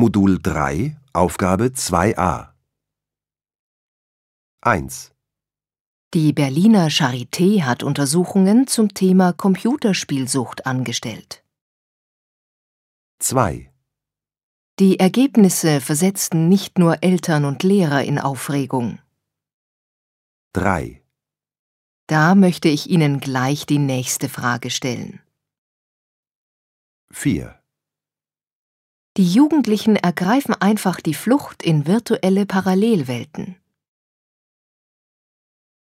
Modul 3, Aufgabe 2a 1. Die Berliner Charité hat Untersuchungen zum Thema Computerspielsucht angestellt. 2. Die Ergebnisse versetzten nicht nur Eltern und Lehrer in Aufregung. 3. Da möchte ich Ihnen gleich die nächste Frage stellen. 4. Die Jugendlichen ergreifen einfach die Flucht in virtuelle Parallelwelten.